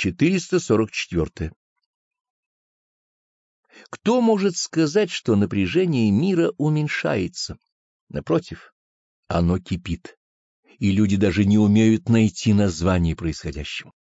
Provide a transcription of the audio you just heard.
444. Кто может сказать, что напряжение мира уменьшается? Напротив, оно кипит, и люди даже не умеют найти название происходящему.